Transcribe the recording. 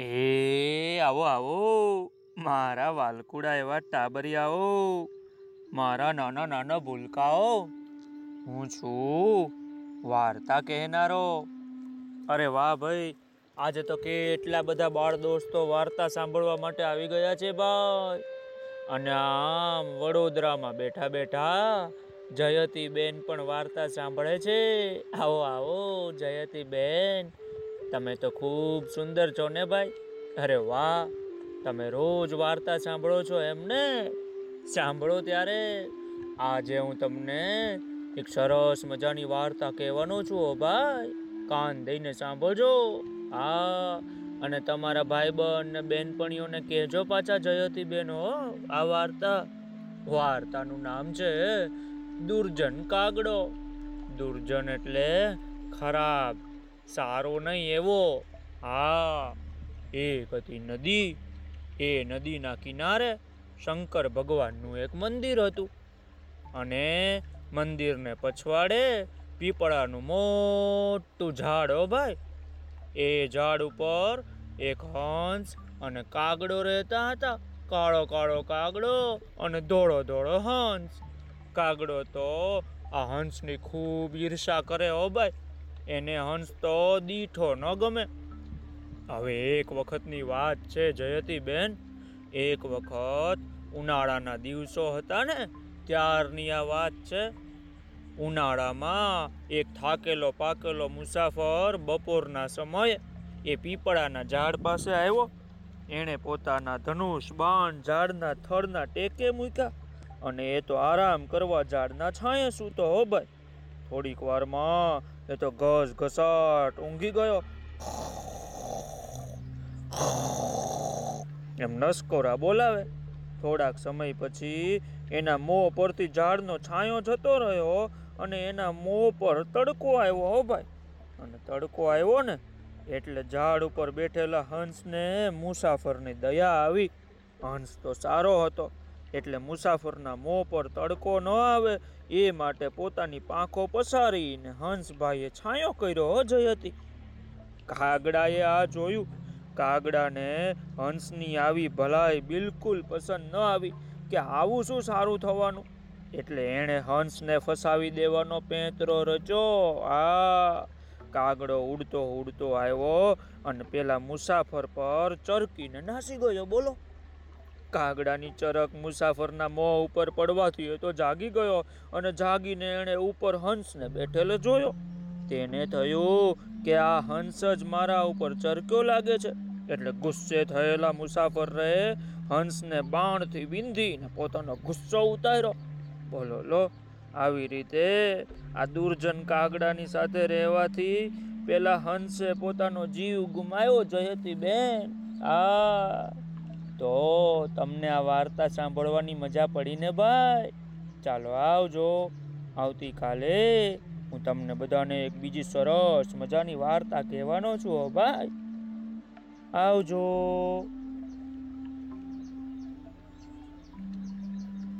એ, આવો આવો. મારા વાલકુડા એવા ટાબરિયાઓ. મારા નાના નાના ભૂલકાઓ. હું છું વાર્તા કહેનારો. અરે વાહ ભાઈ, આજે તો કેટલા બધા બાળ દોસ્તો વાર્તા સાંભળવા માટે આવી ગયા છે ભાઈ. અને આમ વડોદરામાં બેઠા બેઠા જયતી બેન પણ વાર્તા સાંભળે છે. આવો આવો જયતી બેન તમે તો ખૂબ સુંદર છો ને ભાઈ? અરે વાહ! તમે રોજ વાર્તા સાંભળો છો એમ ને? સાંભળો ત્યારે. આજે હું તમને એક સરસ મજાની વાર્તા કહેવાનો છું હો ભાઈ. કાન દઈને સાંભળજો. હા, અને તમારા ભાઈ બહેન ને બેનપણીઓને કહેજો પાછા જયતી હો, આ વાર્તા. વાર્તાનું નામ છે દુર્જન કાગડો. દુર્જન એટલે ખરાબ. સારો નહીં એવો. હા એક હતી નદી, એ નદીના કિનારે શંકર ભગવાનનું એક મંદિર હતું. અને મંદિરને પછવાડે પીપળાનું મોટું ઝાડ હો ભાઈ. એ ઝાડ ઉપર એક હંસ અને કાગડો રહેતા હતા. કાળો કાળો કાગડો અને ધોળો ધોળો હંસ. કાગડો તો આ હંસની ખૂબ ઈર્ષા કરે હો ભાઈ. એને હંસ તો દીઠો ન ગમે. હવે એક વખતની વાત છે, જયતીબેન. એક વખત ઉનાળાના દિવસો હતા ને, ત્યારની આ વાત છે. ઉનાળામાં એક થાકેલો પાકેલો મુસાફર બપોરના સમયે એ પીપળાના ઝાડ પાસે આવ્યો. એણે પોતાના ધનુષ, બાણ, ઝાડના થડના ટેકે મૂક્યા અને એ તો આરામ કરવા ઝાડના છાંયે સૂતો, હો ભાઈ. થોડીક વારમાં એ તો ઘસ ઘસાટ ઊંઘી ગયો. એમ નસકોરા બોલાવે. થોડાક સમય પછી એના મોં પરથી ઝાડનો છાંયો જતો રહ્યો અને એના મોં પર તડકો આવ્યો, હો ભાઈ. અને તડકો આવ્યો ને એટલે ઝાડ ઉપર બેઠેલા હંસને મુસાફરની દયા આવી. હંસ તો સારો હતો. એટલે મુસાફરના મોં પર તડકો ન આવે, એ માટે પોતાની પાંખો પસારીને હંસભાઈએ છાંયો કર્યો હતી કાગડાએ આ જોયું. કાગડાને હંસની આવી ભલાઈ બિલકુલ પસંદ ન આવી કે આવું શું સારું થવાનું? એટલે એણે હંસને ફસાવી દેવાનો પેંતરો રચ્યો આ કાગડો ઉડતો ઉડતો આવ્યો અને પેલા મુસાફર પર ચરકીને નાસી ગયો. બોલો. કાગડાની ચરક મુસાફરના મોં ઉપર પડવાથી એ તો જાગી ગયો અને જાગીને એણે ઉપર હંસને બેઠેલો જોયો. તેને થયું કે આ હંસ જ મારા ઉપર ચરક્યો લાગે છે. એટલે ગુસ્સે થયેલા મુસાફર હંસને બાણથી વિંધીને પોતાનો ગુસ્સો ઉતાર્યો. બોલો, લો, આવી રીતે આ દુર્જન કાગડાની સાથે રહેવાથી પેલા હંસે પોતાનો જીવ ગુમાવ્યો જયતી બેન. આ તો તમને આ વાર્તા સાંભળવાની મજા પડીને ભાઈ? ચાલો આવજો. આવતીકાલે હું તમને બધાને એક બીજી સરસ મજાની વાર્તા કહેવાનો છું ભાઈ. આવજો.